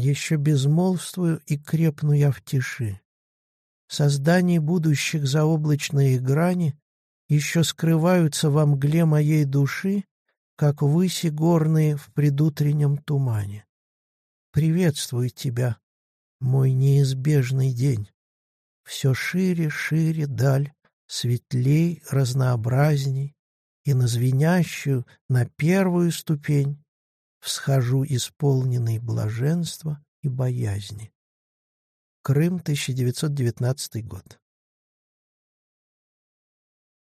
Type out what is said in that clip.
Еще безмолвствую и крепну я в тиши. Созданий будущих заоблачные грани Еще скрываются во мгле моей души, Как выси горные в предутреннем тумане. Приветствую тебя, мой неизбежный день. Все шире, шире даль, светлей, разнообразней, И на звенящую, на первую ступень Всхожу исполненный блаженства и боязни. Крым, 1919 год.